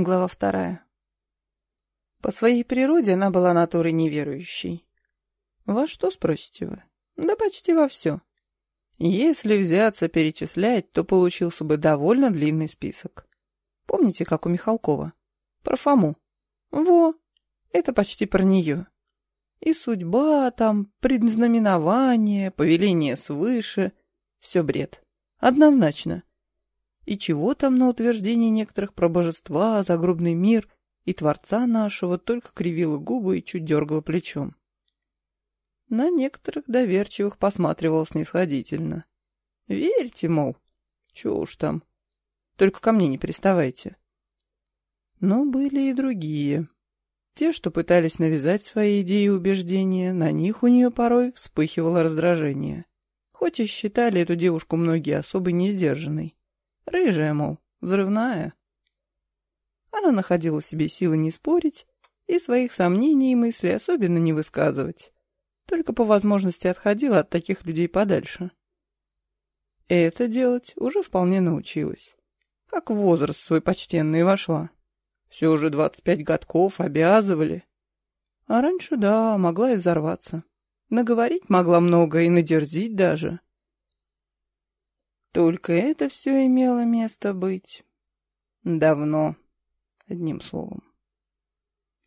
Глава вторая. По своей природе она была натурой неверующей. Во что, спросите вы? Да почти во все. Если взяться перечислять, то получился бы довольно длинный список. Помните, как у Михалкова? Про Фому. Во, это почти про нее. И судьба там, предзнаменование, повеление свыше — все бред. Однозначно. И чего там на утверждение некоторых про божества, загробный мир и Творца нашего только кривила губы и чуть дергала плечом. На некоторых доверчивых посматривал снисходительно. Верьте, мол, чего уж там. Только ко мне не приставайте. Но были и другие. Те, что пытались навязать свои идеи и убеждения, на них у нее порой вспыхивало раздражение. Хоть и считали эту девушку многие особо несдержанной. Рыжая, мол, взрывная. Она находила себе силы не спорить и своих сомнений и мыслей особенно не высказывать. Только по возможности отходила от таких людей подальше. Это делать уже вполне научилась. Как в возраст свой почтенный вошла. Все уже двадцать пять годков обязывали. А раньше, да, могла и взорваться. Наговорить могла много и надерзить даже. Только это все имело место быть. Давно, одним словом.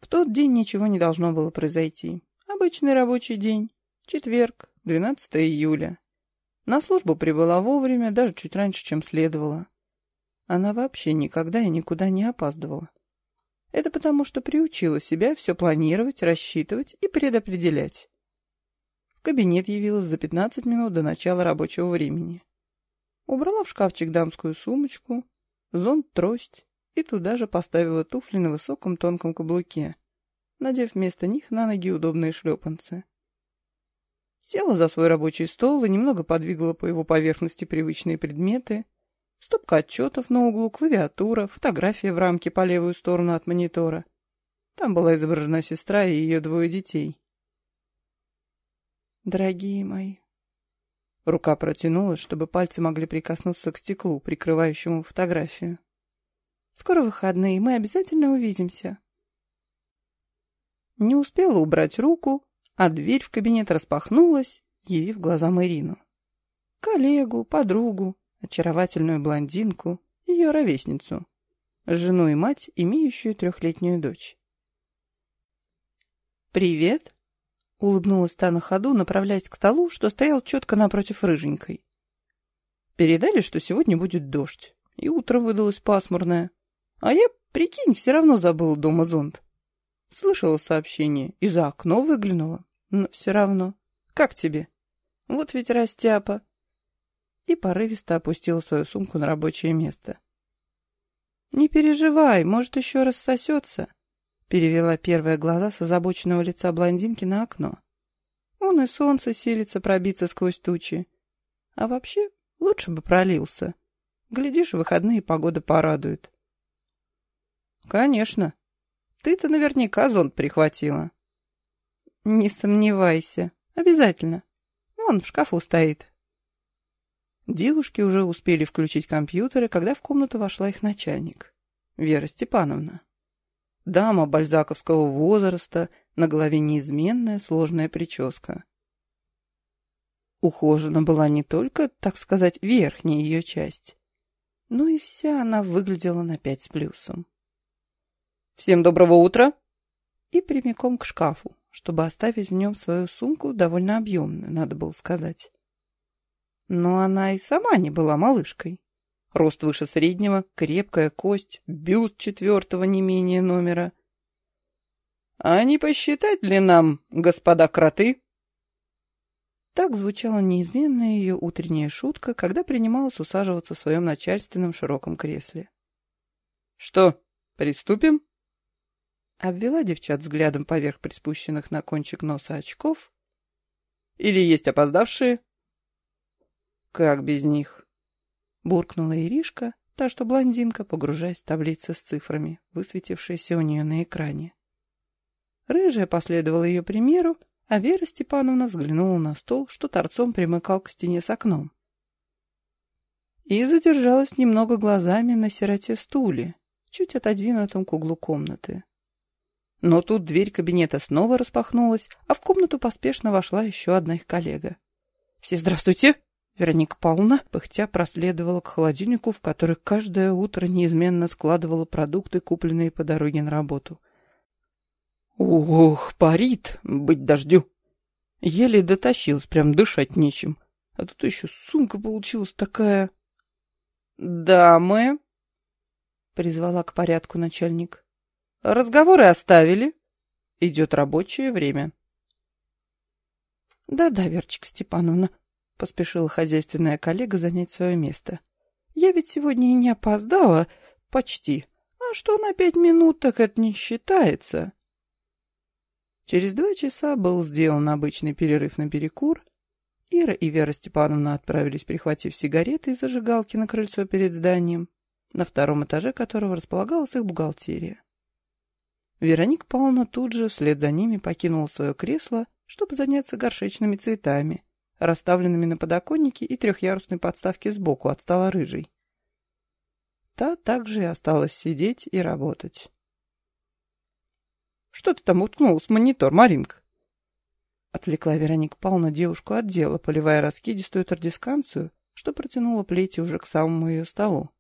В тот день ничего не должно было произойти. Обычный рабочий день. Четверг, 12 июля. На службу прибыла вовремя, даже чуть раньше, чем следовало. Она вообще никогда и никуда не опаздывала. Это потому, что приучила себя все планировать, рассчитывать и предопределять. В кабинет явилась за 15 минут до начала рабочего времени. Убрала в шкафчик дамскую сумочку, зонт-трость и туда же поставила туфли на высоком тонком каблуке, надев вместо них на ноги удобные шлепанцы. Села за свой рабочий стол и немного подвигала по его поверхности привычные предметы, стопка отчетов на углу, клавиатура, фотография в рамке по левую сторону от монитора. Там была изображена сестра и ее двое детей. «Дорогие мои, Рука протянулась, чтобы пальцы могли прикоснуться к стеклу, прикрывающему фотографию. «Скоро выходные, мы обязательно увидимся». Не успела убрать руку, а дверь в кабинет распахнулась, явив глазам Ирину. Коллегу, подругу, очаровательную блондинку, ее ровесницу, жену и мать, имеющую трехлетнюю дочь. «Привет!» Улыбнулась та на ходу, направляясь к столу, что стоял четко напротив рыженькой. Передали, что сегодня будет дождь, и утро выдалось пасмурное. А я, прикинь, все равно забыла дома зонт. Слышала сообщение и за окно выглянула, но все равно. Как тебе? Вот ведь растяпа. И порывисто опустила свою сумку на рабочее место. Не переживай, может, еще раз сосется. Перевела первые глаза с озабоченного лица блондинки на окно. Он и солнце силится пробиться сквозь тучи. А вообще, лучше бы пролился. Глядишь, выходные погода порадует. Конечно. Ты-то наверняка зонт прихватила. Не сомневайся. Обязательно. Вон в шкафу стоит. Девушки уже успели включить компьютеры, когда в комнату вошла их начальник. Вера Степановна. Дама бальзаковского возраста, на голове неизменная сложная прическа. Ухожена была не только, так сказать, верхняя ее часть, но и вся она выглядела на пять с плюсом. «Всем доброго утра!» И прямиком к шкафу, чтобы оставить в нем свою сумку, довольно объемную, надо было сказать. Но она и сама не была малышкой. Рост выше среднего, крепкая кость, бюст четвертого не менее номера. «А не посчитать ли нам, господа кроты?» Так звучала неизменная ее утренняя шутка, когда принималась усаживаться в своем начальственном широком кресле. «Что, приступим?» Обвела девчат взглядом поверх приспущенных на кончик носа очков. «Или есть опоздавшие?» «Как без них?» Буркнула Иришка, та, что блондинка, погружаясь в таблицы с цифрами, высветившиеся у нее на экране. Рыжая последовала ее примеру, а Вера Степановна взглянула на стол, что торцом примыкал к стене с окном. И задержалась немного глазами на сироте стуле, чуть отодвинутом к углу комнаты. Но тут дверь кабинета снова распахнулась, а в комнату поспешно вошла еще одна их коллега. «Все здравствуйте!» Вероника Павловна, пыхтя, проследовала к холодильнику, в который каждое утро неизменно складывала продукты, купленные по дороге на работу. «Ох, парит! Быть дождю!» Еле дотащилась, прям дышать нечем. А тут еще сумка получилась такая... «Дамы!» — призвала к порядку начальник. «Разговоры оставили. Идет рабочее время». «Да-да, Верчик Степановна», — поспешила хозяйственная коллега занять свое место. «Я ведь сегодня и не опоздала. Почти. А что на пять минут, так это не считается». Через два часа был сделан обычный перерыв на перекур. Ира и Вера Степановна отправились, прихватив сигареты и зажигалки на крыльцо перед зданием, на втором этаже которого располагалась их бухгалтерия. Вероника Павловна тут же вслед за ними покинула свое кресло, чтобы заняться горшечными цветами, расставленными на подоконнике и трехъярусной подставке сбоку от стола рыжей. Та также и осталась сидеть и работать. Что ты там уткнулась в монитор, Маринка? Отвлекла Вероника Павловна девушку от дела, поливая раскидистую тардисканцию, что протянула плети уже к самому ее столу.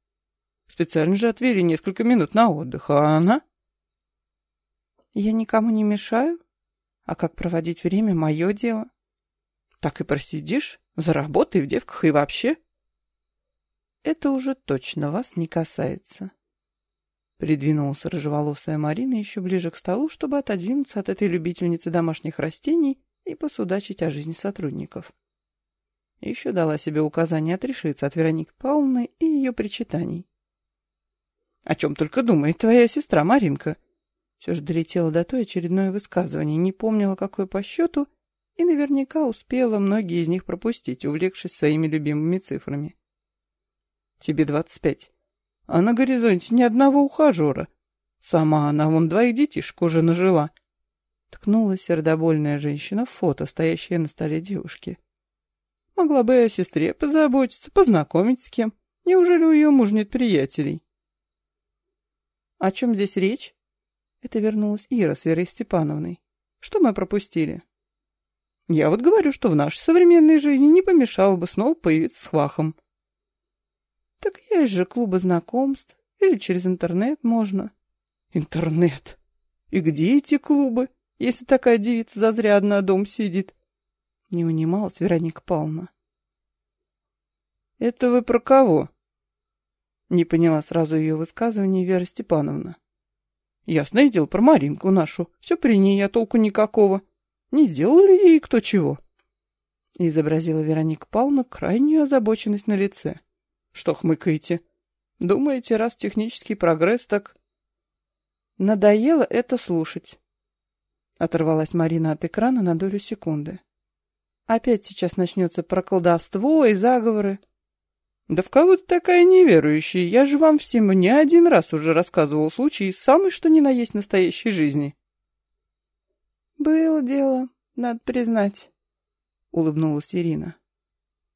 Специально же отвели несколько минут на отдых, а она... Я никому не мешаю, а как проводить время — мое дело. Так и просидишь, за работой в девках и вообще. Это уже точно вас не касается. Придвинулась рыжеволосая Марина еще ближе к столу, чтобы отодвинуться от этой любительницы домашних растений и посудачить о жизни сотрудников. Еще дала себе указание отрешиться от Вероники Павловны и ее причитаний. — О чем только думает твоя сестра Маринка? Все же долетела до той очередное высказывание, не помнила, какое по счету, и наверняка успела многие из них пропустить, увлекшись своими любимыми цифрами. — Тебе двадцать пять а на горизонте ни одного ухажера. Сама она вон двоих детишек уже нажила. Ткнула сердобольная женщина в фото, стоящее на столе девушки. Могла бы и о сестре позаботиться, познакомить с кем. Неужели у ее мужа нет приятелей? О чем здесь речь? Это вернулась Ира с Верой Степановной. Что мы пропустили? Я вот говорю, что в нашей современной жизни не помешало бы снова появиться с хвахом. Так есть же клубы знакомств. Или через интернет можно. Интернет? И где эти клубы, если такая девица зазря одна дом сидит? Не унималась Вероника Павловна. Это вы про кого? Не поняла сразу ее высказывание Вера Степановна. Ясное дело, про Маринку нашу. Все при ней, а толку никакого. Не сделали ей кто чего. Изобразила Вероника Павловна крайнюю озабоченность на лице. Что хмыкаете? Думаете, раз технический прогресс, так... Надоело это слушать. Оторвалась Марина от экрана на долю секунды. Опять сейчас начнется про колдовство и заговоры. Да в кого ты такая неверующая? Я же вам всем не один раз уже рассказывал случаи из самой что ни на есть настоящей жизни. Было дело, надо признать, улыбнулась Ирина.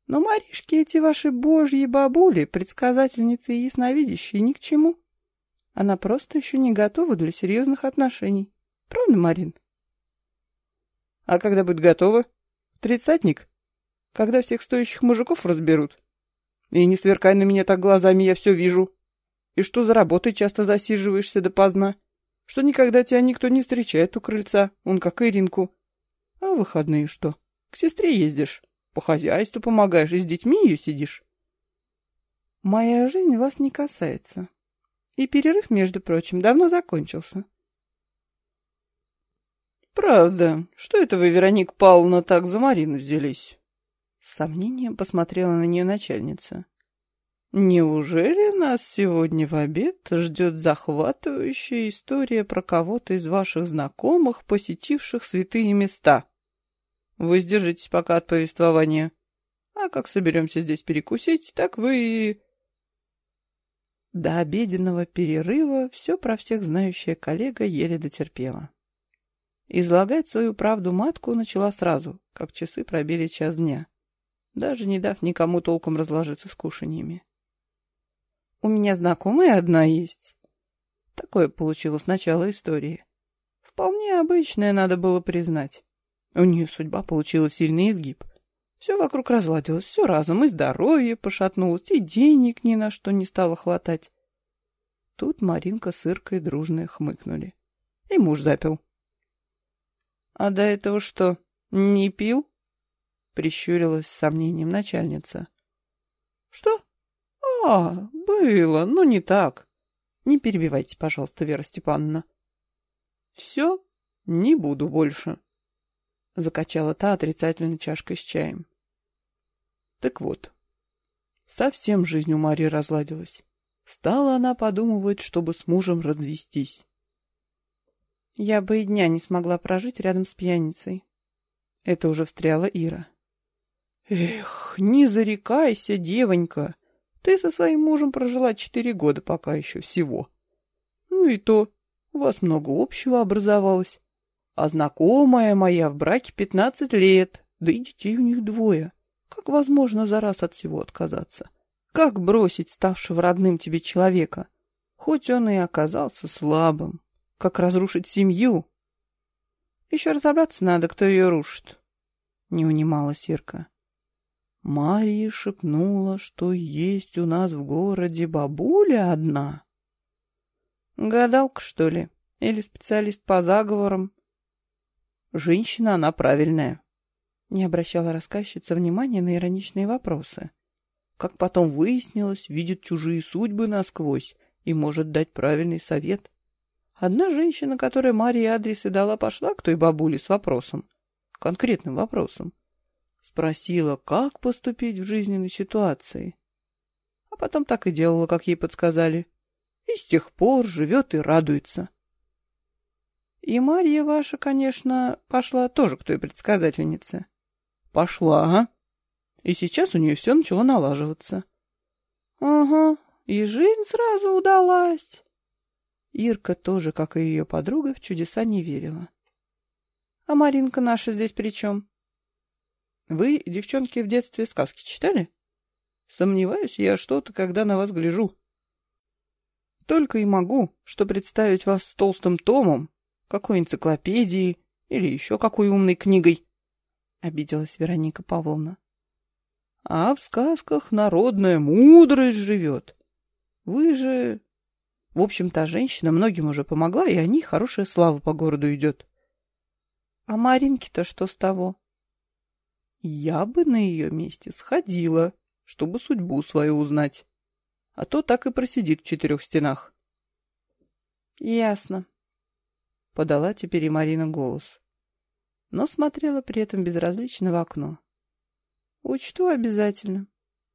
Но Маришки эти ваши божьи бабули, предсказательницы и ясновидящие, ни к чему. Она просто еще не готова для серьезных отношений. Правда, Марин? А когда будет готова? Тридцатник? Когда всех стоящих мужиков разберут? И не сверкай на меня так глазами, я все вижу. И что за работой часто засиживаешься допоздна? Что никогда тебя никто не встречает у крыльца, он как Иринку. А выходные что? К сестре ездишь? По хозяйству помогаешь и с детьми ее сидишь. Моя жизнь вас не касается. И перерыв, между прочим, давно закончился. Правда. Что это вы, Вероника Павловна, так за Марину взялись? С сомнением посмотрела на нее начальница. Неужели нас сегодня в обед ждет захватывающая история про кого-то из ваших знакомых, посетивших святые места? Вы сдержитесь пока от повествования. А как соберемся здесь перекусить, так вы До обеденного перерыва все про всех знающая коллега еле дотерпела. Излагать свою правду матку начала сразу, как часы пробили час дня, даже не дав никому толком разложиться с кушаньями. «У меня знакомая одна есть. Такое получилось начало истории. Вполне обычное, надо было признать. У нее судьба получила сильный изгиб. Все вокруг разладилось, все разом, и здоровье пошатнулось, и денег ни на что не стало хватать. Тут Маринка с Иркой дружно хмыкнули. И муж запил. — А до этого что, не пил? — прищурилась с сомнением начальница. — Что? — А, было, но не так. Не перебивайте, пожалуйста, Вера Степановна. — Все, не буду больше. — закачала та отрицательной чашкой с чаем. Так вот, совсем жизнь у Марии разладилась. Стала она подумывать, чтобы с мужем развестись. Я бы и дня не смогла прожить рядом с пьяницей. Это уже встряла Ира. Эх, не зарекайся, девонька. Ты со своим мужем прожила четыре года пока еще всего. Ну и то, у вас много общего образовалось. А знакомая моя в браке пятнадцать лет, да и детей у них двое. Как возможно за раз от всего отказаться? Как бросить ставшего родным тебе человека? Хоть он и оказался слабым. Как разрушить семью? Еще разобраться надо, кто ее рушит. Не унимала Сирка. Мария шепнула, что есть у нас в городе бабуля одна. Гадалка, что ли? Или специалист по заговорам? Женщина она правильная. Не обращала рассказчица внимания на ироничные вопросы. Как потом выяснилось, видит чужие судьбы насквозь и может дать правильный совет. Одна женщина, которая Марии адрес и дала, пошла к той бабуле с вопросом, конкретным вопросом. Спросила, как поступить в жизненной ситуации. А потом так и делала, как ей подсказали. И с тех пор живет и радуется. И Марья ваша, конечно, пошла тоже к той предсказательнице. Пошла, ага. И сейчас у нее все начало налаживаться. Ага, и жизнь сразу удалась. Ирка тоже, как и ее подруга, в чудеса не верила. А Маринка наша здесь при чем? Вы, девчонки, в детстве сказки читали? Сомневаюсь я что-то, когда на вас гляжу. Только и могу, что представить вас с толстым томом, какой энциклопедией или еще какой умной книгой, — обиделась Вероника Павловна. А в сказках народная мудрость живет. Вы же... В общем, та женщина многим уже помогла, и о ней хорошая слава по городу идет. А Маринке-то что с того? Я бы на ее месте сходила, чтобы судьбу свою узнать. А то так и просидит в четырех стенах. Ясно подала теперь и Марина голос. Но смотрела при этом безразлично в окно. Учту обязательно.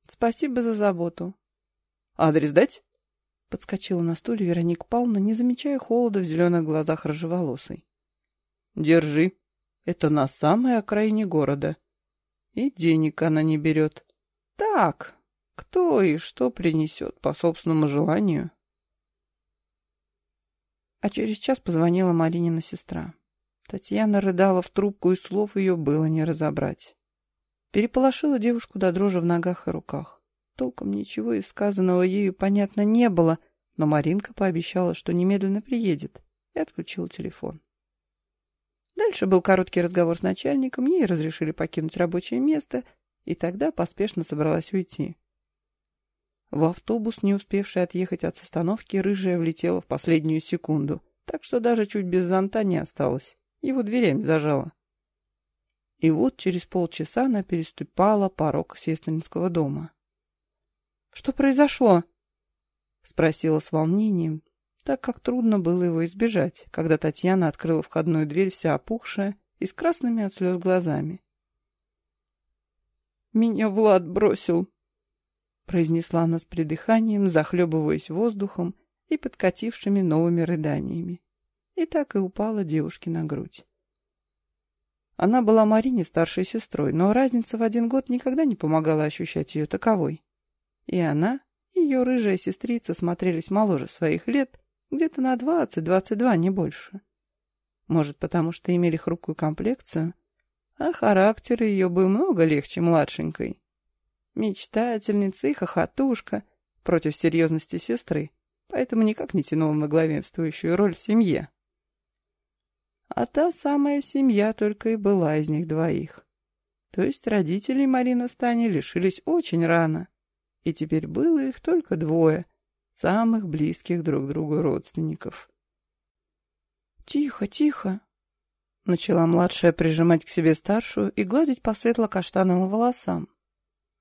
Спасибо за заботу. Адрес дать? Подскочила на стуле Вероника Павловна, не замечая холода в зеленых глазах рыжеволосой. Держи. Это на самой окраине города. И денег она не берет. Так, кто и что принесет по собственному желанию. А через час позвонила Маринина сестра. Татьяна рыдала в трубку, и слов ее было не разобрать. Переполошила девушку до дрожи в ногах и руках. Толком ничего из сказанного ею понятно не было, но Маринка пообещала, что немедленно приедет, и отключила телефон. Дальше был короткий разговор с начальником, ей разрешили покинуть рабочее место, и тогда поспешно собралась уйти. В автобус, не успевший отъехать от остановки, рыжая влетела в последнюю секунду, так что даже чуть без зонта не осталось. Его дверями зажала. И вот через полчаса она переступала порог сестринского дома. «Что произошло?» — спросила с волнением, так как трудно было его избежать, когда Татьяна открыла входную дверь вся опухшая и с красными от слез глазами. «Меня Влад бросил», произнесла она с придыханием, захлебываясь воздухом и подкатившими новыми рыданиями. И так и упала девушке на грудь. Она была Марине старшей сестрой, но разница в один год никогда не помогала ощущать ее таковой. И она, и ее рыжая сестрица смотрелись моложе своих лет, где-то на двадцать-двадцать два, не больше. Может, потому что имели хрупкую комплекцию, а характер ее был много легче младшенькой. Мечтательница и хохотушка против серьезности сестры. поэтому никак не тянул на главенствующую роль в семье. А та самая семья только и была из них двоих. То есть родителей Марина с Таней лишились очень рано, и теперь было их только двое, самых близких друг другу родственников. «Тихо, тихо!» Начала младшая прижимать к себе старшую и гладить по светло-каштановым волосам,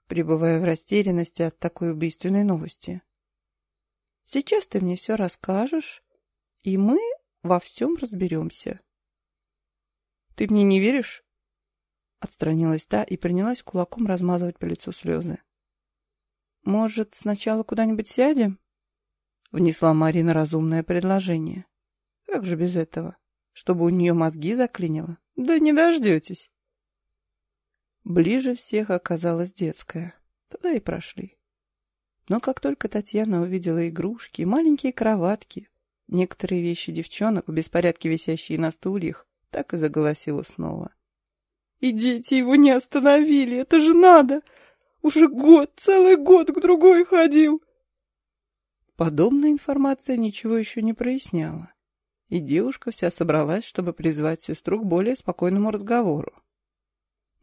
пребывая в растерянности от такой убийственной новости. «Сейчас ты мне все расскажешь, и мы во всем разберемся». «Ты мне не веришь?» Отстранилась та и принялась кулаком размазывать по лицу слезы. «Может, сначала куда-нибудь сядем?» Внесла Марина разумное предложение. «Как же без этого? Чтобы у нее мозги заклинило? Да не дождетесь!» Ближе всех оказалась детская. Туда и прошли. Но как только Татьяна увидела игрушки, маленькие кроватки, некоторые вещи девчонок в беспорядке висящие на стульях, так и заголосила снова. И дети его не остановили, это же надо! Уже год, целый год к другой ходил!» Подобная информация ничего еще не проясняла, и девушка вся собралась, чтобы призвать сестру к более спокойному разговору.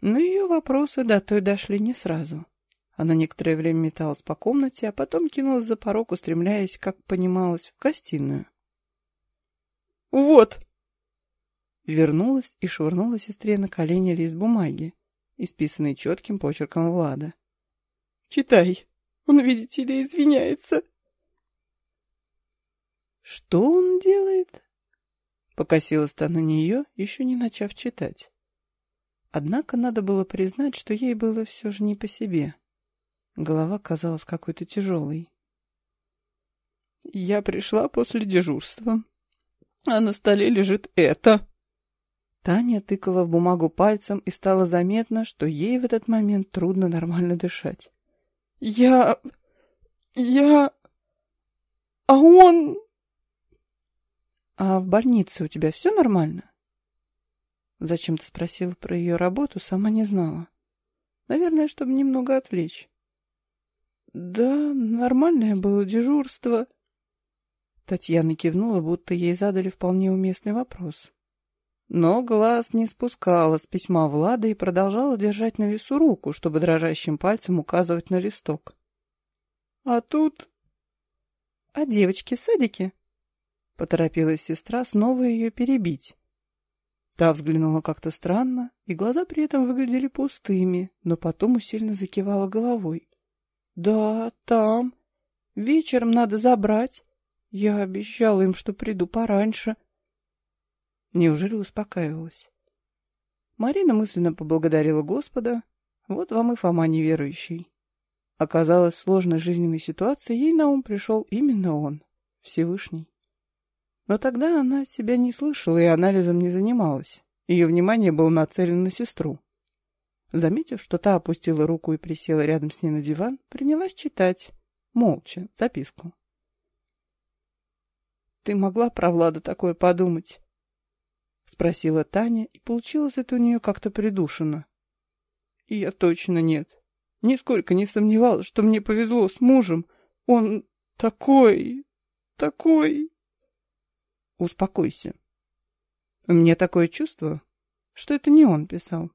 Но ее вопросы до той дошли не сразу. Она некоторое время металась по комнате, а потом кинулась за порог, устремляясь, как понималось, в гостиную. «Вот!» Вернулась и швырнула сестре на колени лист бумаги, исписанный четким почерком Влада. «Читай. Он, видите ли, извиняется». «Что он делает?» Покосилась-то на нее, еще не начав читать. Однако надо было признать, что ей было все же не по себе. Голова казалась какой-то тяжелой. «Я пришла после дежурства, а на столе лежит это». Таня тыкала в бумагу пальцем, и стало заметно, что ей в этот момент трудно нормально дышать. «Я... я... а он...» «А в больнице у тебя все нормально?» Зачем-то спросила про ее работу, сама не знала. Наверное, чтобы немного отвлечь. «Да, нормальное было дежурство». Татьяна кивнула, будто ей задали вполне уместный вопрос. Но глаз не спускала с письма Влада и продолжала держать на весу руку, чтобы дрожащим пальцем указывать на листок. «А тут...» «А девочки в садике?» Поторопилась сестра снова ее перебить. Та взглянула как-то странно, и глаза при этом выглядели пустыми, но потом усиленно закивала головой. «Да, там. Вечером надо забрать. Я обещала им, что приду пораньше». Неужели успокаивалась? Марина мысленно поблагодарила Господа. Вот вам и Фома неверующий. Оказалось, в сложной жизненной ситуации ей на ум пришел именно он, Всевышний. Но тогда она себя не слышала и анализом не занималась. Ее внимание было нацелено на сестру. Заметив, что та опустила руку и присела рядом с ней на диван, принялась читать, молча, записку. «Ты могла про Влада такое подумать?» — спросила Таня, и получилось это у нее как-то придушенно. И я точно нет. Нисколько не сомневалась, что мне повезло с мужем. Он такой... такой... Успокойся. У меня такое чувство, что это не он писал.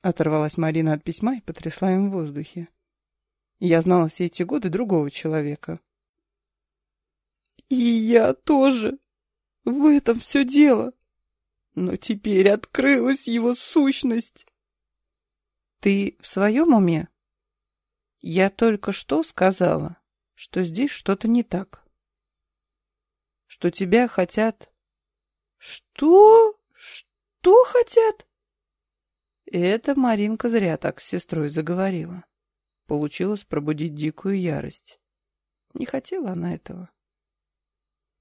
Оторвалась Марина от письма и потрясла им в воздухе. Я знала все эти годы другого человека. И я тоже. В этом все дело. Но теперь открылась его сущность. Ты в своем уме? Я только что сказала, что здесь что-то не так. Что тебя хотят... Что? Что хотят? Это Маринка зря так с сестрой заговорила. Получилось пробудить дикую ярость. Не хотела она этого.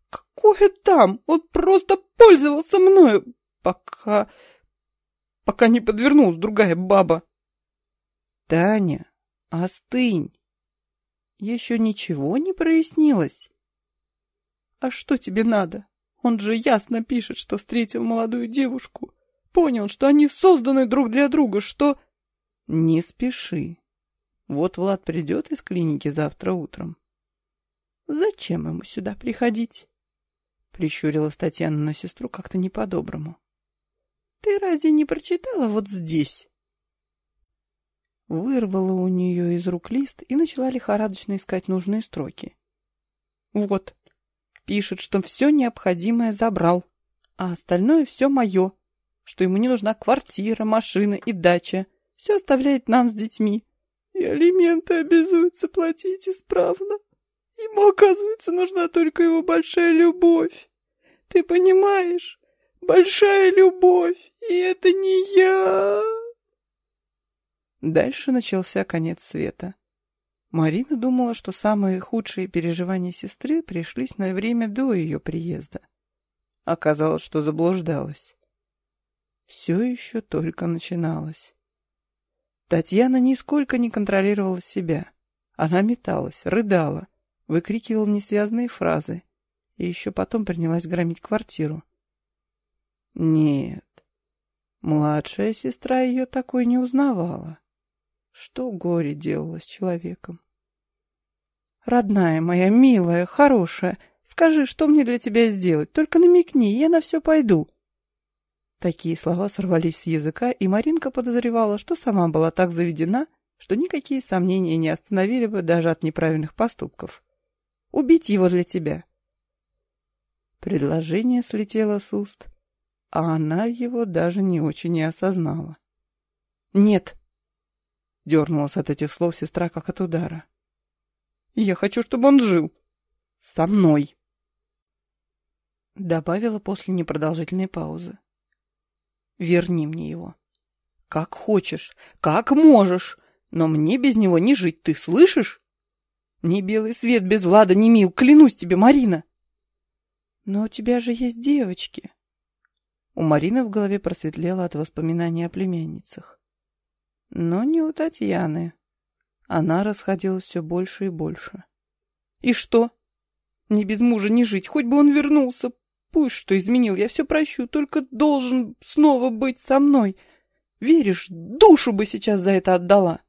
«Какое там? Он просто пользовался мною! пока... пока не подвернулась другая баба. Таня, остынь. Еще ничего не прояснилось? А что тебе надо? Он же ясно пишет, что встретил молодую девушку. Понял, что они созданы друг для друга, что... Не спеши. Вот Влад придет из клиники завтра утром. Зачем ему сюда приходить? Прищурилась Татьяна на сестру как-то не по-доброму. Ты разве не прочитала вот здесь? Вырвала у нее из рук лист и начала лихорадочно искать нужные строки. Вот. Пишет, что все необходимое забрал, а остальное все мое, что ему не нужна квартира, машина и дача. Все оставляет нам с детьми. И алименты обязуются платить исправно. Ему, оказывается, нужна только его большая любовь. Ты понимаешь? Большая любовь, и это не я. Дальше начался конец света. Марина думала, что самые худшие переживания сестры пришлись на время до ее приезда. Оказалось, что заблуждалась. Все еще только начиналось. Татьяна нисколько не контролировала себя. Она металась, рыдала, выкрикивала несвязные фразы и еще потом принялась громить квартиру. Нет, младшая сестра ее такой не узнавала. Что горе делало с человеком? Родная моя, милая, хорошая, скажи, что мне для тебя сделать? Только намекни, я на все пойду. Такие слова сорвались с языка, и Маринка подозревала, что сама была так заведена, что никакие сомнения не остановили бы даже от неправильных поступков. Убить его для тебя. Предложение слетело с уст, а она его даже не очень и осознала. «Нет!» — дернулась от этих слов сестра, как от удара. «Я хочу, чтобы он жил. Со мной!» Добавила после непродолжительной паузы. «Верни мне его. Как хочешь, как можешь, но мне без него не жить, ты слышишь?» Ни белый свет без Влада не мил, клянусь тебе, Марина. Но у тебя же есть девочки. У Марины в голове просветлело от воспоминаний о племянницах. Но не у Татьяны. Она расходилась все больше и больше. И что? Не без мужа не жить, хоть бы он вернулся. Пусть что изменил, я все прощу, только должен снова быть со мной. Веришь, душу бы сейчас за это отдала.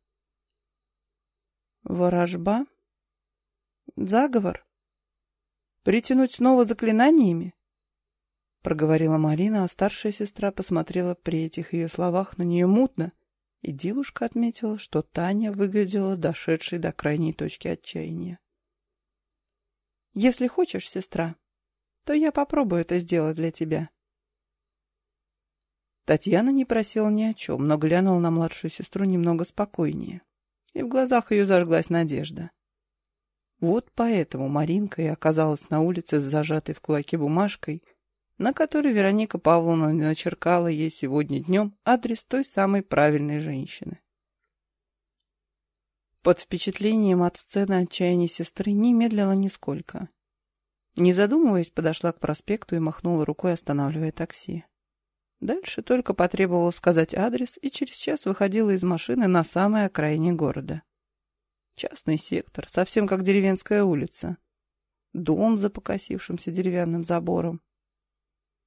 Ворожба Заговор? Притянуть снова заклинаниями? Проговорила Марина, а старшая сестра посмотрела при этих ее словах на нее мутно, и девушка отметила, что Таня выглядела дошедшей до крайней точки отчаяния. «Если хочешь, сестра, то я попробую это сделать для тебя». Татьяна не просила ни о чем, но глянула на младшую сестру немного спокойнее, и в глазах ее зажглась надежда. Вот поэтому Маринка и оказалась на улице с зажатой в кулаке бумажкой, на которой Вероника Павловна начеркала ей сегодня днем адрес той самой правильной женщины. Под впечатлением от сцены отчаяния сестры не медлила нисколько. Не задумываясь, подошла к проспекту и махнула рукой, останавливая такси. Дальше только потребовала сказать адрес и через час выходила из машины на самой окраине города. Частный сектор, совсем как деревенская улица. Дом за покосившимся деревянным забором.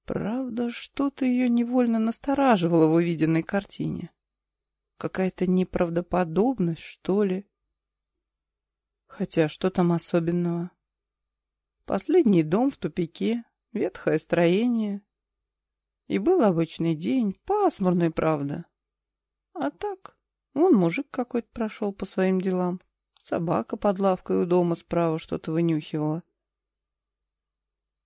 Правда, что-то ее невольно настораживало в увиденной картине. Какая-то неправдоподобность, что ли. Хотя что там особенного? Последний дом в тупике, ветхое строение. И был обычный день, пасмурный, правда. А так, вон мужик какой-то прошел по своим делам. Собака под лавкой у дома справа что-то вынюхивала.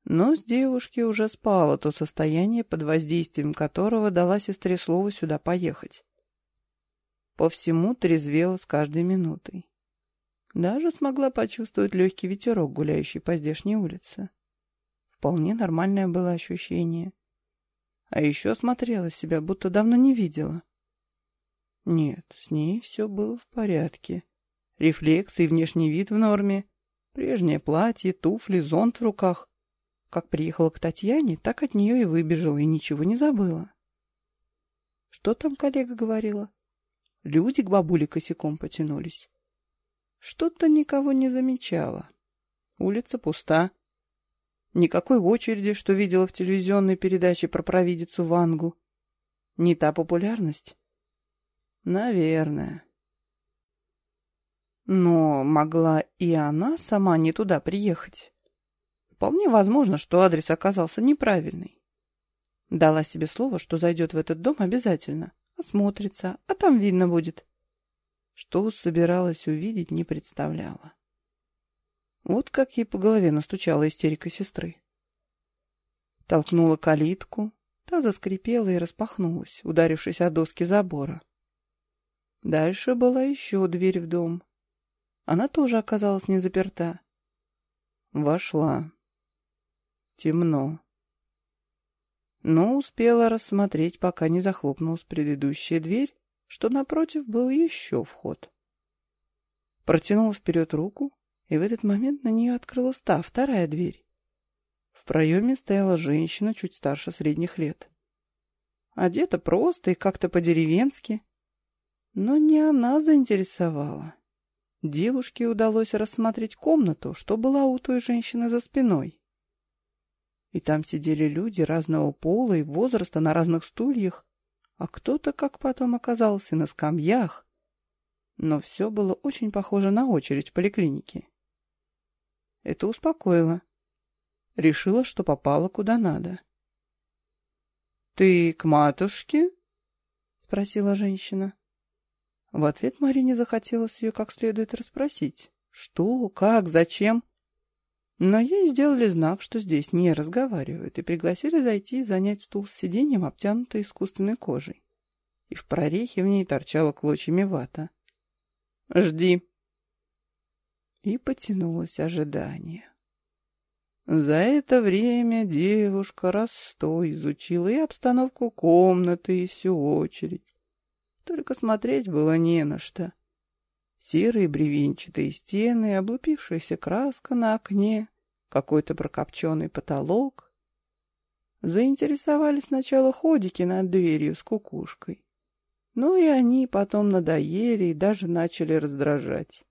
Но с девушки уже спало то состояние, под воздействием которого дала сестре слово сюда поехать. По всему трезвела с каждой минутой. Даже смогла почувствовать легкий ветерок, гуляющий по здешней улице. Вполне нормальное было ощущение. А еще смотрела себя, будто давно не видела. Нет, с ней все было в порядке. Рефлексы и внешний вид в норме. Прежнее платье, туфли, зонт в руках. Как приехала к Татьяне, так от нее и выбежала, и ничего не забыла. Что там коллега говорила? Люди к бабуле косяком потянулись. Что-то никого не замечала. Улица пуста. Никакой очереди, что видела в телевизионной передаче про провидицу Вангу. Не та популярность? Наверное. Но могла и она сама не туда приехать. Вполне возможно, что адрес оказался неправильный. Дала себе слово, что зайдет в этот дом обязательно, осмотрится, а там видно будет. Что собиралась увидеть, не представляла. Вот как ей по голове настучала истерика сестры. Толкнула калитку, та заскрипела и распахнулась, ударившись о доски забора. Дальше была еще дверь в дом. Она тоже оказалась не заперта. Вошла. Темно. Но успела рассмотреть, пока не захлопнулась предыдущая дверь, что напротив был еще вход. Протянула вперед руку, и в этот момент на нее открылась та, вторая дверь. В проеме стояла женщина чуть старше средних лет. Одета просто и как-то по-деревенски. Но не она заинтересовала. Девушке удалось рассмотреть комнату, что была у той женщины за спиной. И там сидели люди разного пола и возраста на разных стульях, а кто-то, как потом оказался, на скамьях. Но все было очень похоже на очередь в поликлинике. Это успокоило. Решила, что попала куда надо. «Ты к матушке?» — спросила женщина. В ответ Марине захотелось ее как следует расспросить. Что, как, зачем? Но ей сделали знак, что здесь не разговаривают, и пригласили зайти и занять стул с сиденьем, обтянутой искусственной кожей. И в прорехе в ней торчала клочьями вата. «Жди», и потянулось ожидание. За это время девушка раз сто изучила и обстановку комнаты, и всю очередь. Только смотреть было не на что. Серые бревенчатые стены, облупившаяся краска на окне, какой-то прокопченный потолок. Заинтересовали сначала ходики над дверью с кукушкой. Ну и они потом надоели и даже начали раздражать.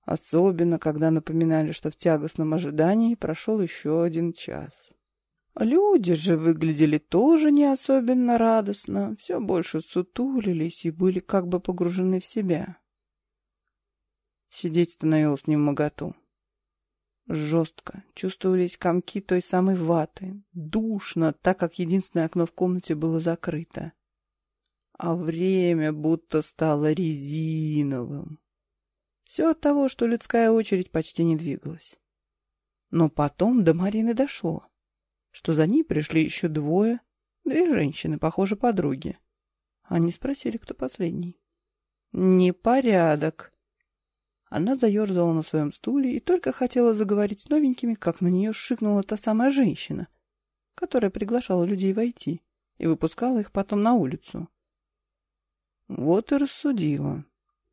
Особенно, когда напоминали, что в тягостном ожидании прошел еще один час. Люди же выглядели тоже не особенно радостно, все больше сутулились и были как бы погружены в себя. Сидеть становилось не в моготу. Жестко чувствовались комки той самой ваты, душно, так как единственное окно в комнате было закрыто. А время будто стало резиновым. Все от того, что людская очередь почти не двигалась. Но потом до Марины дошло, что за ней пришли еще двое, две женщины, похоже, подруги. Они спросили, кто последний. «Непорядок!» Она заерзала на своем стуле и только хотела заговорить с новенькими, как на нее шикнула та самая женщина, которая приглашала людей войти и выпускала их потом на улицу. Вот и рассудила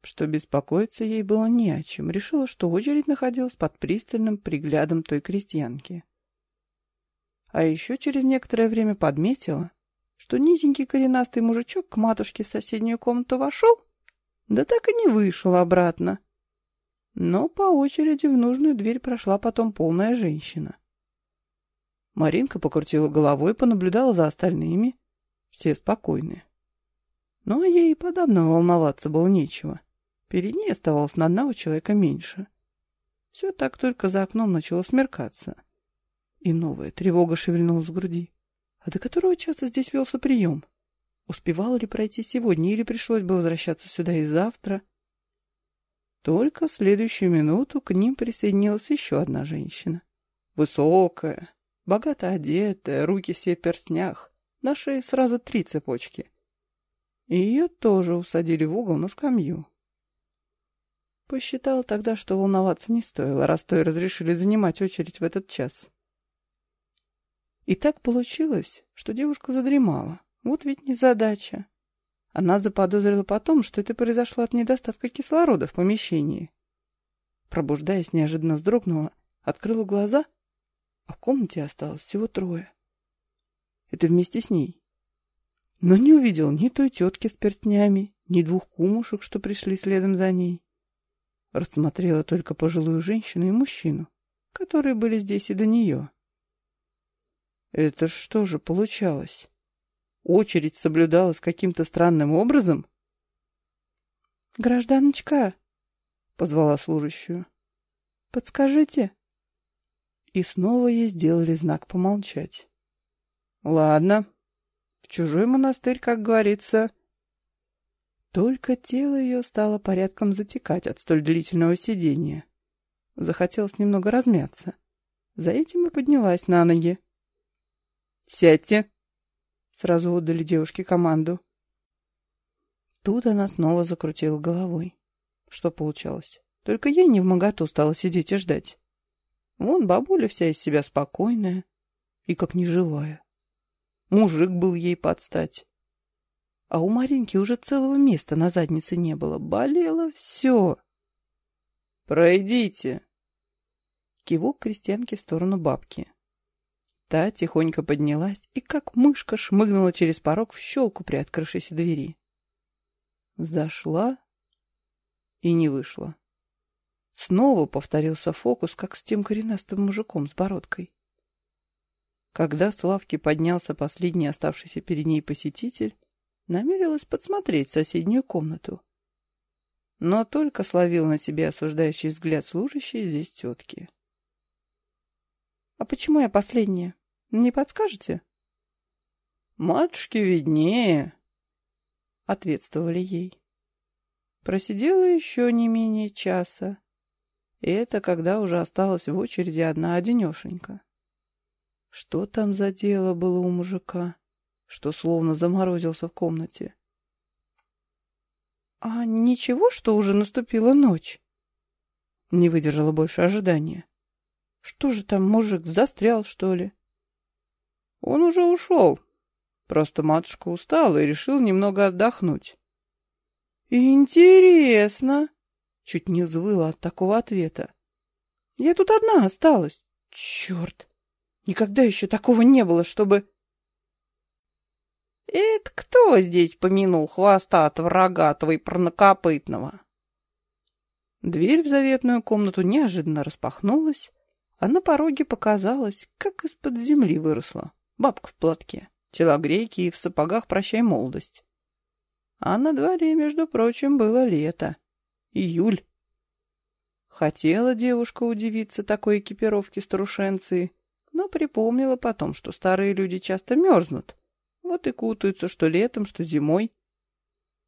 что беспокоиться ей было не о чем, решила, что очередь находилась под пристальным приглядом той крестьянки. А еще через некоторое время подметила, что низенький коренастый мужичок к матушке в соседнюю комнату вошел, да так и не вышел обратно. Но по очереди в нужную дверь прошла потом полная женщина. Маринка покрутила головой, понаблюдала за остальными. Все спокойны. Но ей подобно волноваться было нечего. Перед ней оставалось на одного человека меньше. Все так только за окном начало смеркаться. И новая тревога шевельнулась в груди. А до которого часа здесь велся прием? Успевал ли пройти сегодня или пришлось бы возвращаться сюда и завтра? Только в следующую минуту к ним присоединилась еще одна женщина. Высокая, богато одетая, руки все в перстнях, на шее сразу три цепочки. И ее тоже усадили в угол на скамью. Посчитал тогда, что волноваться не стоило, раз то и разрешили занимать очередь в этот час. И так получилось, что девушка задремала. Вот ведь незадача. Она заподозрила потом, что это произошло от недостатка кислорода в помещении. Пробуждаясь, неожиданно вздрогнула, открыла глаза, а в комнате осталось всего трое. Это вместе с ней. Но не увидел ни той тетки с перстнями, ни двух кумушек, что пришли следом за ней. Рассмотрела только пожилую женщину и мужчину, которые были здесь и до нее. Это что же получалось? Очередь соблюдалась каким-то странным образом? «Гражданочка!» позвала служащую. «Подскажите». И снова ей сделали знак помолчать. «Ладно. В чужой монастырь, как говорится...» Только тело ее стало порядком затекать от столь длительного сидения. Захотелось немного размяться. За этим и поднялась на ноги. «Сядьте!» Сразу отдали девушке команду. Тут она снова закрутила головой. Что получалось? Только ей не в моготу стало сидеть и ждать. Вон бабуля вся из себя спокойная и как неживая. Мужик был ей под стать. А у Маринки уже целого места на заднице не было. Болело все. «Пройдите!» Кивок крестьянки в сторону бабки. Та тихонько поднялась и, как мышка, шмыгнула через порог в щелку при двери. Зашла и не вышла. Снова повторился фокус, как с тем коренастым мужиком с бородкой. Когда с лавки поднялся последний оставшийся перед ней посетитель, намерилась подсмотреть соседнюю комнату. Но только словил на себе осуждающий взгляд служащей здесь тетки. — А почему я последняя? Не подскажете? — Матушке виднее, — ответствовали ей. Просидела еще не менее часа. И это когда уже осталась в очереди одна одинешенька. Что там за дело было у мужика, что словно заморозился в комнате? — А ничего, что уже наступила ночь? Не выдержала больше ожидания. Что же там, мужик, застрял, что ли? — Он уже ушел. Просто матушка устала и решил немного отдохнуть. «Интересно!» — чуть не взвыла от такого ответа. «Я тут одна осталась. Черт! Никогда еще такого не было, чтобы...» «Это кто здесь помянул хвостатого, рогатого и пронокопытного?» Дверь в заветную комнату неожиданно распахнулась, а на пороге показалась, как из-под земли выросла, бабка в платке, телогрейки и в сапогах «Прощай молодость». А на дворе, между прочим, было лето. Июль. Хотела девушка удивиться такой экипировке старушенции, но припомнила потом, что старые люди часто мерзнут. Вот и кутаются что летом, что зимой.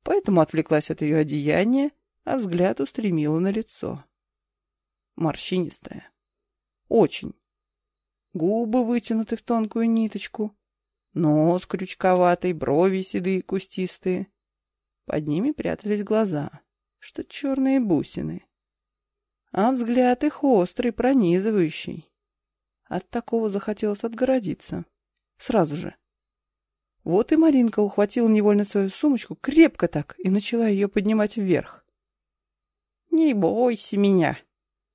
Поэтому отвлеклась от ее одеяния, а взгляд устремила на лицо. Морщинистая. Очень. Губы вытянуты в тонкую ниточку, нос крючковатый, брови седые кустистые. Под ними прятались глаза, что черные бусины. А взгляд их острый, пронизывающий. От такого захотелось отгородиться. Сразу же. Вот и Маринка ухватила невольно свою сумочку крепко так и начала ее поднимать вверх. «Не бойся меня,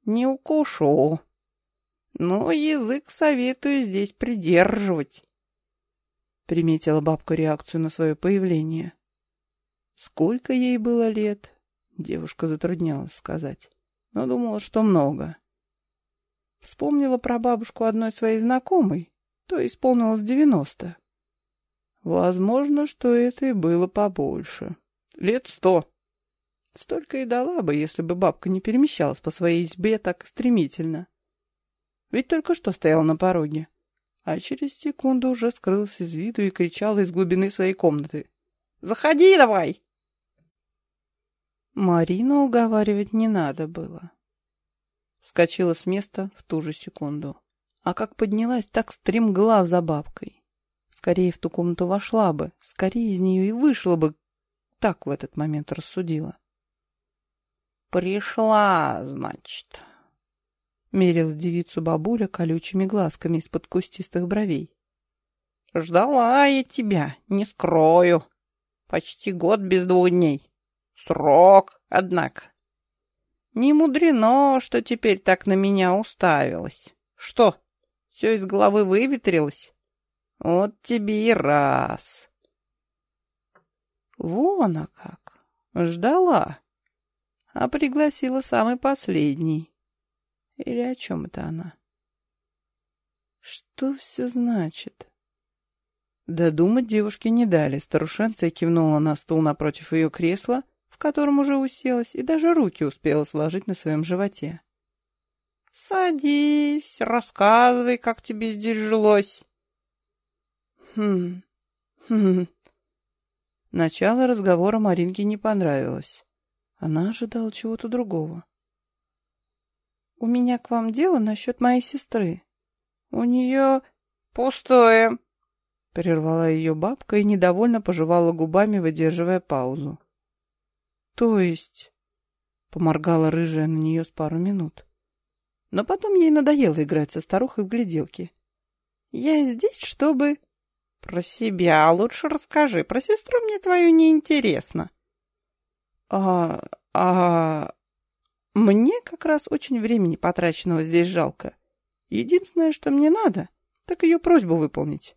не укушу. Но язык советую здесь придерживать», — приметила бабка реакцию на свое появление. Сколько ей было лет, девушка затруднялась сказать, но думала, что много. Вспомнила про бабушку одной своей знакомой, то исполнилось девяносто. Возможно, что это и было побольше. Лет сто. Столько и дала бы, если бы бабка не перемещалась по своей избе так стремительно. Ведь только что стояла на пороге, а через секунду уже скрылась из виду и кричала из глубины своей комнаты. «Заходи давай!» Марину уговаривать не надо было. Скочила с места в ту же секунду. А как поднялась, так стремглав за бабкой. Скорее в ту комнату вошла бы, скорее из нее и вышла бы. Так в этот момент рассудила. «Пришла, значит», — мерила девицу бабуля колючими глазками из-под кустистых бровей. «Ждала я тебя, не скрою. Почти год без двух дней. Срок, однако. Не мудрено, что теперь так на меня уставилась. Что, все из головы выветрилось? Вот тебе и раз. Вон, а как. Ждала. А пригласила самый последний. Или о чем это она? Что все значит? Додумать девушке не дали. Старушенция кивнула на стул напротив ее кресла — в котором уже уселась, и даже руки успела сложить на своем животе. «Садись, рассказывай, как тебе здесь жилось». Хм, хм. Начало разговора Маринке не понравилось. Она ожидала чего-то другого. «У меня к вам дело насчет моей сестры. У нее пустое», — прервала ее бабка и недовольно пожевала губами, выдерживая паузу. «То есть...» — поморгала рыжая на нее с пару минут. Но потом ей надоело играть со старухой в гляделки. «Я здесь, чтобы...» «Про себя лучше расскажи, про сестру мне твою неинтересно». «А... а... мне как раз очень времени потраченного здесь жалко. Единственное, что мне надо, так ее просьбу выполнить».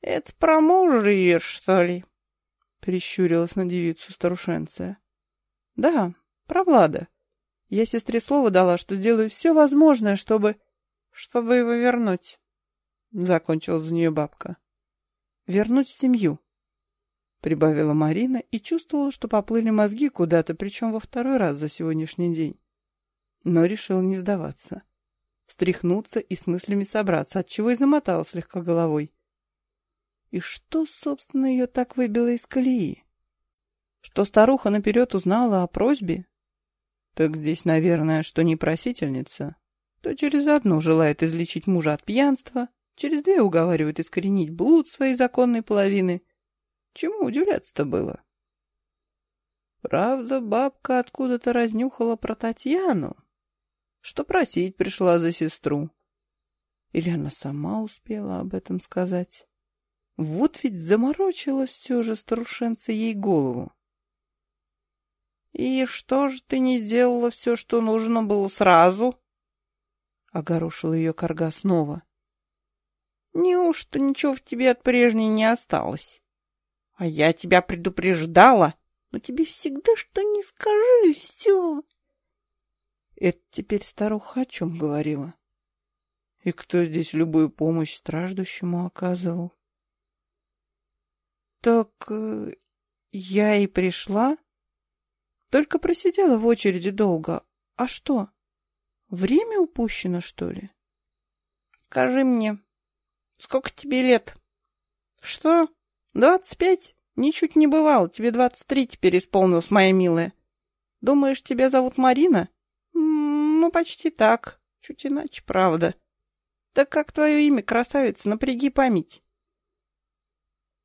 «Это про мужа ее, что ли?» — прищурилась на девицу старушенция. «Да, про Влада. Я сестре слово дала, что сделаю все возможное, чтобы... чтобы его вернуть», — закончила за нее бабка. «Вернуть в семью», — прибавила Марина и чувствовала, что поплыли мозги куда-то, причем во второй раз за сегодняшний день. Но решила не сдаваться. Стряхнуться и с мыслями собраться, отчего и замотала слегка головой. И что, собственно, ее так выбило из колеи? Что старуха наперед узнала о просьбе? Так здесь, наверное, что не просительница, то через одну желает излечить мужа от пьянства, через две уговаривает искоренить блуд своей законной половины. Чему удивляться-то было? Правда, бабка откуда-то разнюхала про Татьяну, что просить пришла за сестру. Или она сама успела об этом сказать? Вот ведь заморочила все же старушенца ей голову. «И что же ты не сделала все, что нужно было сразу?» Огорошила ее корга снова. «Неужто ничего в тебе от прежней не осталось? А я тебя предупреждала, но тебе всегда что не скажи, все!» Это теперь старуха о чем говорила? И кто здесь любую помощь страждущему оказывал? Так э, я и пришла. Только просидела в очереди долго. А что? Время упущено, что ли? Скажи мне, сколько тебе лет? Что? Двадцать пять? Ничуть не бывало. Тебе двадцать три теперь исполнилось, моя милая. Думаешь, тебя зовут Марина? Ну, почти так. Чуть иначе, правда. Да как твое имя, красавица, напряги память.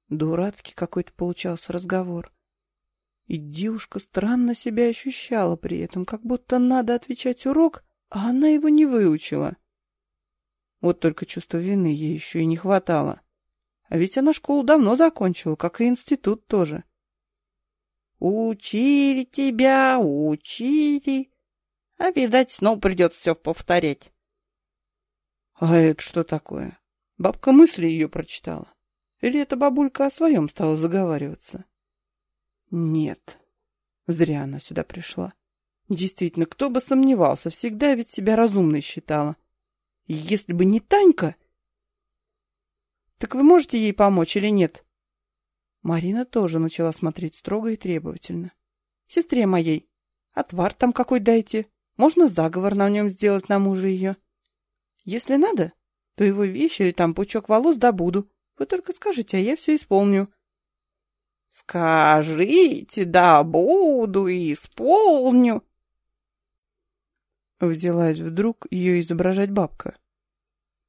Дурацкий какой-то получался разговор. И девушка странно себя ощущала при этом, как будто надо отвечать урок, а она его не выучила. Вот только чувства вины ей еще и не хватало. А ведь она школу давно закончила, как и институт тоже. «Учили тебя, учили, а, видать, снова придется все повторять». «А это что такое?» Бабка мысли ее прочитала. Или эта бабулька о своем стала заговариваться? Нет. Зря она сюда пришла. Действительно, кто бы сомневался, всегда ведь себя разумной считала. Если бы не Танька... Так вы можете ей помочь или нет? Марина тоже начала смотреть строго и требовательно. Сестре моей, отвар там какой дайте. Можно заговор на нем сделать на мужа ее. Если надо, то его вещи или там пучок волос добуду. Вы только скажите, а я все исполню. Скажите, да буду и исполню. Взялась вдруг ее изображать бабка.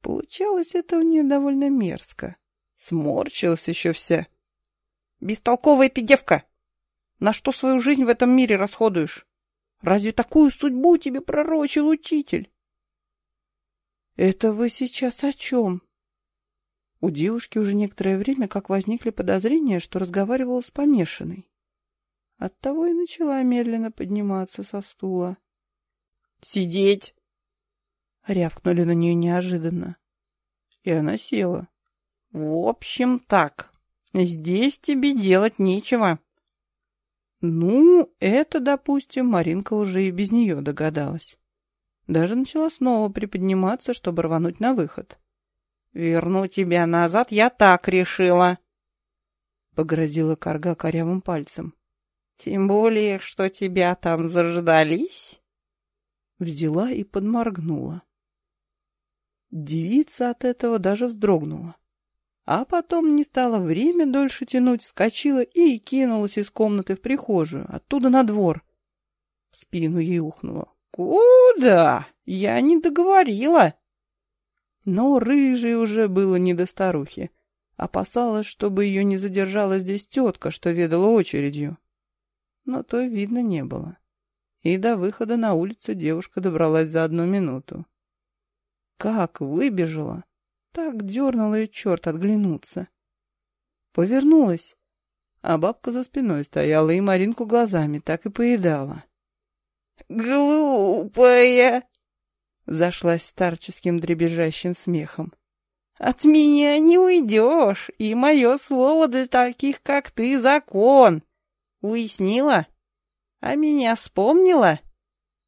Получалось это у нее довольно мерзко. Сморчилась еще вся. Бестолковая ты девка! На что свою жизнь в этом мире расходуешь? Разве такую судьбу тебе пророчил учитель? Это вы сейчас о чем? У девушки уже некоторое время как возникли подозрения, что разговаривала с помешанной. Оттого и начала медленно подниматься со стула. «Сидеть!» Рявкнули на нее неожиданно. И она села. «В общем так, здесь тебе делать нечего». Ну, это, допустим, Маринка уже и без нее догадалась. Даже начала снова приподниматься, чтобы рвануть на выход. «Верну тебя назад, я так решила!» Погрозила корга корявым пальцем. Тем более, что тебя там заждались. Взяла и подморгнула. Девица от этого даже вздрогнула. А потом не стало время дольше тянуть, вскочила и кинулась из комнаты в прихожую, оттуда на двор. В спину ей ухнуло. «Куда? Я не договорила!» Но рыжей уже было не до старухи. Опасалась, чтобы ее не задержала здесь тетка, что ведала очередью. Но то видно не было. И до выхода на улицу девушка добралась за одну минуту. Как выбежала! Так дернула ее черт отглянуться. Повернулась, а бабка за спиной стояла и Маринку глазами так и поедала. «Глупая!» Зашлась старческим дребезжащим смехом. «От меня не уйдешь, и мое слово для таких, как ты, закон. Уяснила? А меня вспомнила?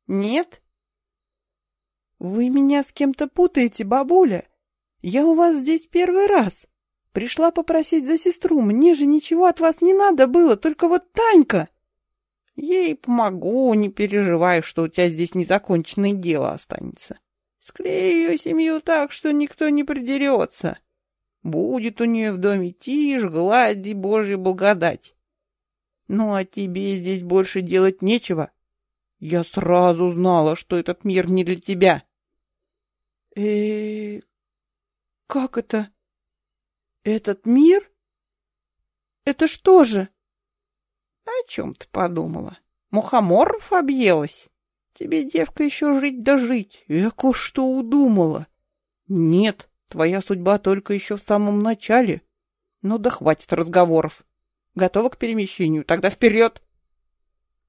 Нет?» «Вы меня с кем-то путаете, бабуля. Я у вас здесь первый раз. Пришла попросить за сестру. Мне же ничего от вас не надо было, только вот Танька». Ей помогу, не переживай, что у тебя здесь незаконченное дело останется. Склею ее семью так, что никто не придерется. Будет у нее в доме тишь, гладь и божья благодать. Ну, а тебе здесь больше делать нечего. Я сразу знала, что этот мир не для тебя. э, -э как это? Этот мир? Это что же? О чем ты подумала? Мухоморов объелась? Тебе, девка, еще жить да жить. Эко что удумала? Нет, твоя судьба только еще в самом начале. Ну да хватит разговоров. Готова к перемещению, тогда вперед.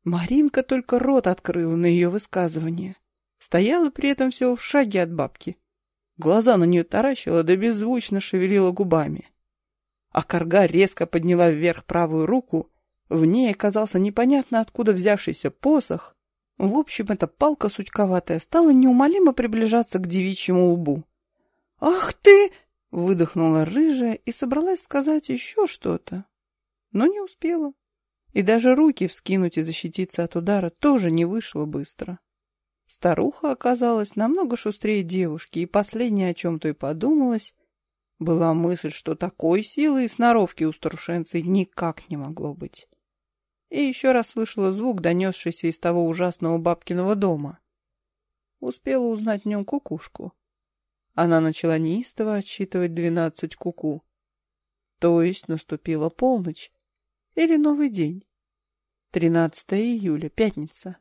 Маринка только рот открыла на ее высказывание. Стояла при этом всего в шаге от бабки. Глаза на нее таращила, да беззвучно шевелила губами. А корга резко подняла вверх правую руку в ней оказался непонятно откуда взявшийся посох. В общем, эта палка сучковатая стала неумолимо приближаться к девичьему лбу. «Ах ты!» — выдохнула рыжая и собралась сказать еще что-то. Но не успела. И даже руки вскинуть и защититься от удара тоже не вышло быстро. Старуха оказалась намного шустрее девушки, и последнее о чем-то и подумалось, была мысль, что такой силы и сноровки у старушенцы никак не могло быть и еще раз слышала звук, донесшийся из того ужасного бабкиного дома. Успела узнать в нем кукушку. Она начала неистово отсчитывать двенадцать куку. То есть наступила полночь или новый день. 13 июля, пятница.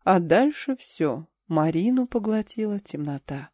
А дальше все. Марину поглотила темнота.